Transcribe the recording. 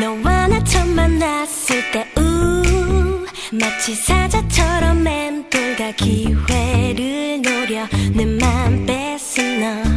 너와 나 처음 만났을 때 우 마치 사자처럼 맴돌다 기회를 노려 내 맘 뺏은 너.